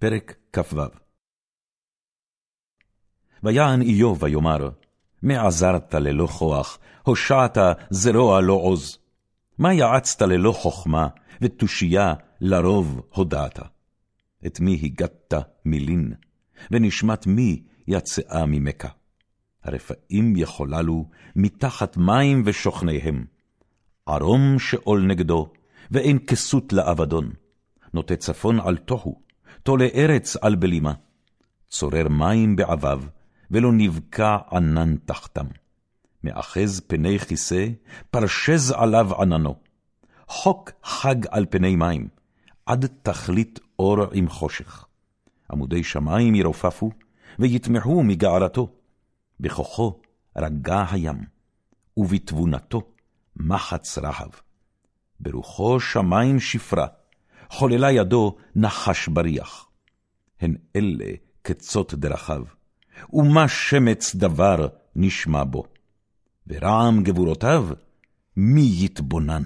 פרק כ"ו ויען איוב ויאמר, מעזרת ללא כוח, הושעת זרוע לא עוז. מה יעצת ללא חכמה, ותושייה לרוב הודעת? את מי הגדת מילין, ונשמת מי יצאה ממכה? הרפאים יחוללו מתחת מים ושוכניהם. ערום שאול נגדו, ואין כסות לאבדון. נוטה צפון על תוהו, תולה ארץ על בלימה. צורר מים בעביו, ולא נבקע ענן תחתם. מאחז פני כיסא, פרשז עליו עננו. חוק חג על פני מים, עד תכלית אור עם חושך. עמודי שמים ירופפו, ויתמחו מגערתו. בכוחו רגע הים, ובתבונתו מחץ רחב. ברוחו שמים שפרה, חוללה ידו נחש בריח. הן אלה קצות דרכיו, ומה שמץ דבר נשמע בו. ורעם גבורותיו, מי יתבונן?